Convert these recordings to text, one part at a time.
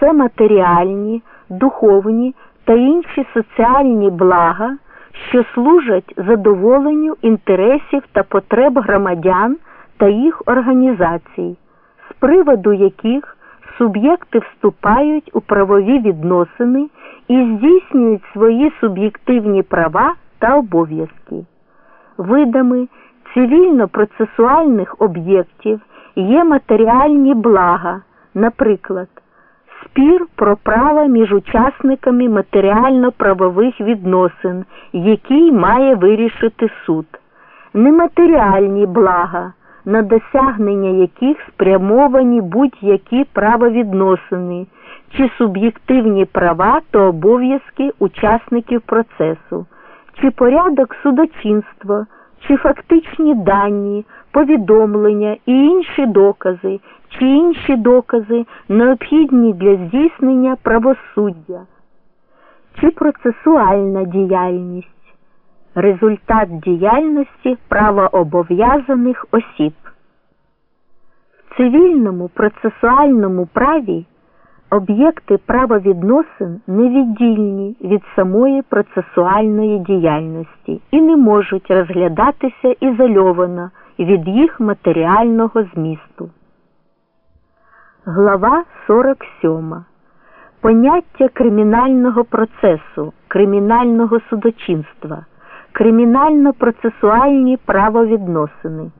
це матеріальні, духовні та інші соціальні блага, що служать задоволенню інтересів та потреб громадян та їх організацій, з приводу яких суб'єкти вступають у правові відносини і здійснюють свої суб'єктивні права та обов'язки. Видами цивільно-процесуальних об'єктів є матеріальні блага, наприклад, спір про право між учасниками матеріально-правових відносин, який має вирішити суд, нематеріальні блага, на досягнення яких спрямовані будь-які правовідносини чи суб'єктивні права та обов'язки учасників процесу, чи порядок судочинства, чи фактичні дані, повідомлення і інші докази, чи інші докази, необхідні для здійснення правосуддя, чи процесуальна діяльність, результат діяльності правообов'язаних осіб. В цивільному процесуальному праві об'єкти правовідносин невіддільні від самої процесуальної діяльності і не можуть розглядатися ізольовано від їх матеріального змісту. Глава 47. Поняття кримінального процесу, кримінального судочинства, кримінально-процесуальні правовідносини.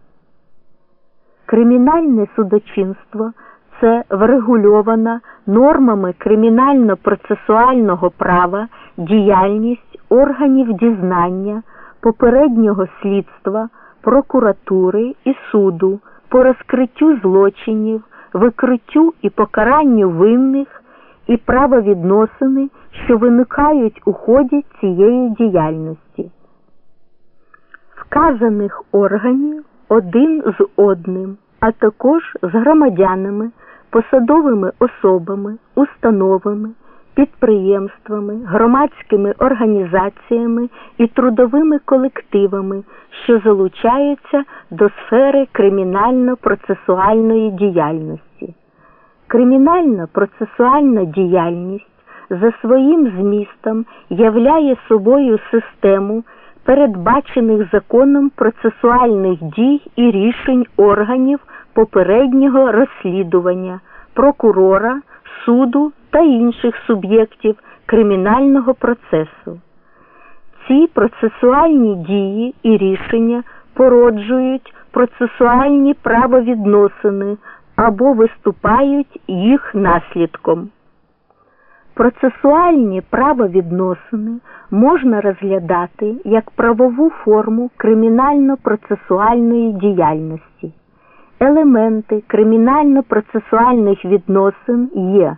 Кримінальне судочинство це врегульована нормами кримінально-процесуального права діяльність органів дізнання, попереднього слідства, прокуратури і суду по розкриттю злочинів, викриттю і покаранню винних і правовідносини, що виникають у ході цієї діяльності. Вказаних органів один з одним, а також з громадянами посадовими особами, установами, підприємствами, громадськими організаціями і трудовими колективами, що залучаються до сфери кримінально-процесуальної діяльності. Кримінальна процесуальна діяльність за своїм змістом являє собою систему передбачених законом процесуальних дій і рішень органів попереднього розслідування, прокурора, суду та інших суб'єктів кримінального процесу. Ці процесуальні дії і рішення породжують процесуальні правовідносини або виступають їх наслідком. Процесуальні правовідносини можна розглядати як правову форму кримінально-процесуальної діяльності. Елементи кримінально-процесуальних відносин є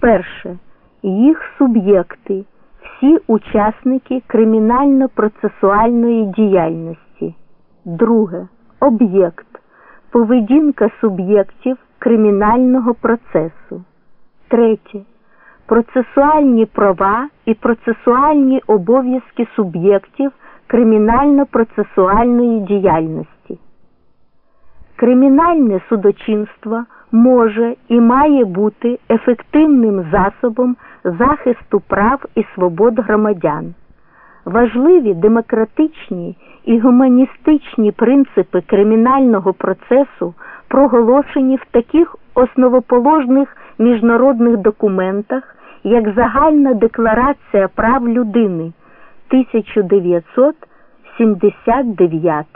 перше. Їх суб'єкти, всі учасники кримінально-процесуальної діяльності. Друге. Об'єкт. Поведінка суб'єктів кримінального процесу. Третє. Процесуальні права і процесуальні обов'язки суб'єктів кримінально-процесуальної діяльності. Кримінальне судочинство може і має бути ефективним засобом захисту прав і свобод громадян. Важливі демократичні і гуманістичні принципи кримінального процесу проголошені в таких основоположних міжнародних документах, як Загальна декларація прав людини 1979,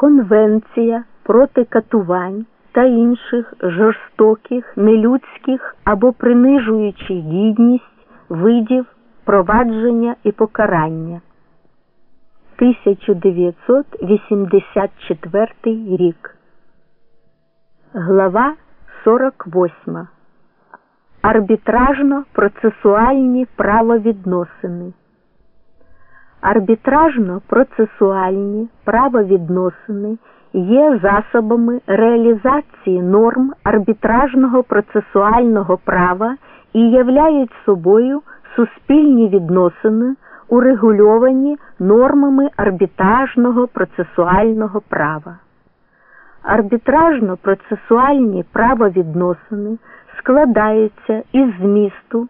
Конвенція проти катувань та інших жорстоких, нелюдських або принижуючих гідність видів провадження і покарання. 1984 рік. Глава 48. Арбітражно-процесуальні правовідносини. Арбітражно-процесуальні правовідносини є засобами реалізації норм арбітражного процесуального права і являють собою суспільні відносини, урегульовані нормами арбітражного процесуального права. Арбітражно-процесуальні правовідносини складаються із змісту